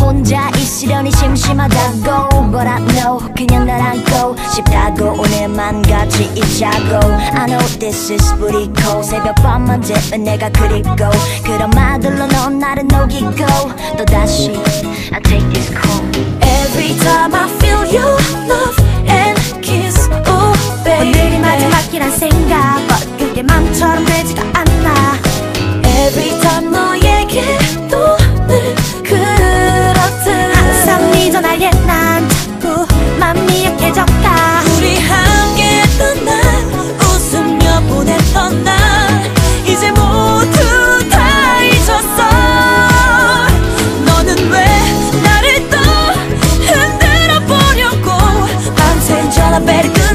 혼자 있으려니 심심하다고 But I know 그냥 날 안고 싶다고 오늘만 같이 있자고 I know this is pretty cold 새벽 밤만 되면 내가 그리고 그런 말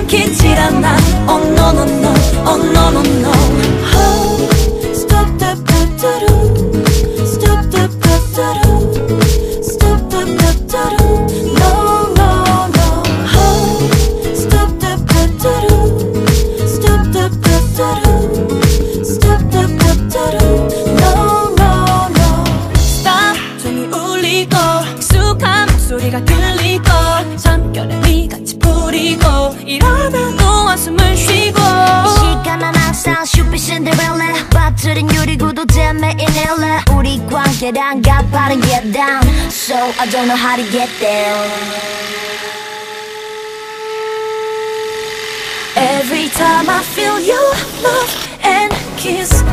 끊기질 않아 Oh no no no Oh no no no oh, Stop stop stop stop Stop stop stop stop stop No no no oh, Stop stop stop stop Stop stop stop stop stop No no no Stop 종이 울리고 익숙한 목소리가 들리고 같이 부리고 이러다도 한숨을 쉬고 시간은 항상 슈퍼 신데렐라 빠뜨린 유리구도 잼에 인헬라 우리 관계란 가파른 계단 So I don't know how to get there Every time I feel your love and kiss,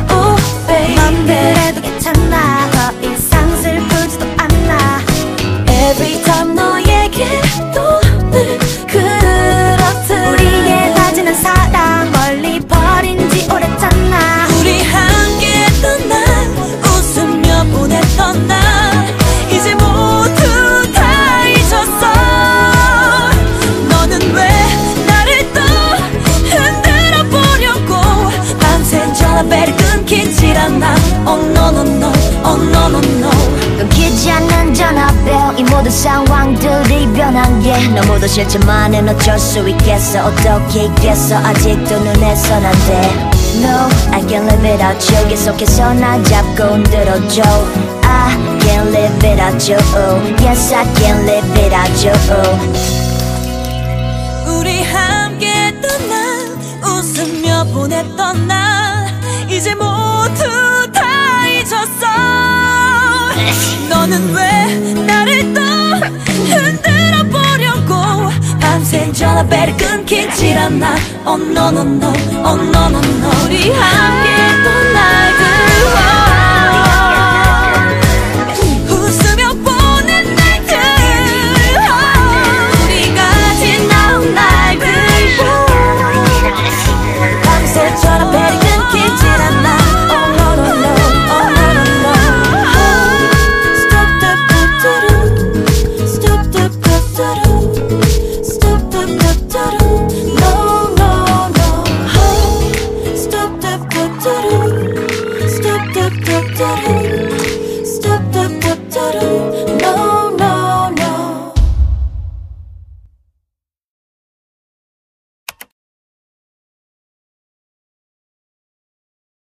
상황들이 변한 게 너무도 싫지만 은 어쩔 수 있겠어. 어떻게 있겠어? 아직도 눈에선 안돼. No, I can't live without you. 계속해서 나 잡고 흔들어줘. I can't live without you. Yes, I can't live without you. 우리 함께했던 날 웃으며 보냈던 날 이제 모두 다 잊었어. 너는 왜 나를 않아 Oh no no no Oh no no no 우리 함께 did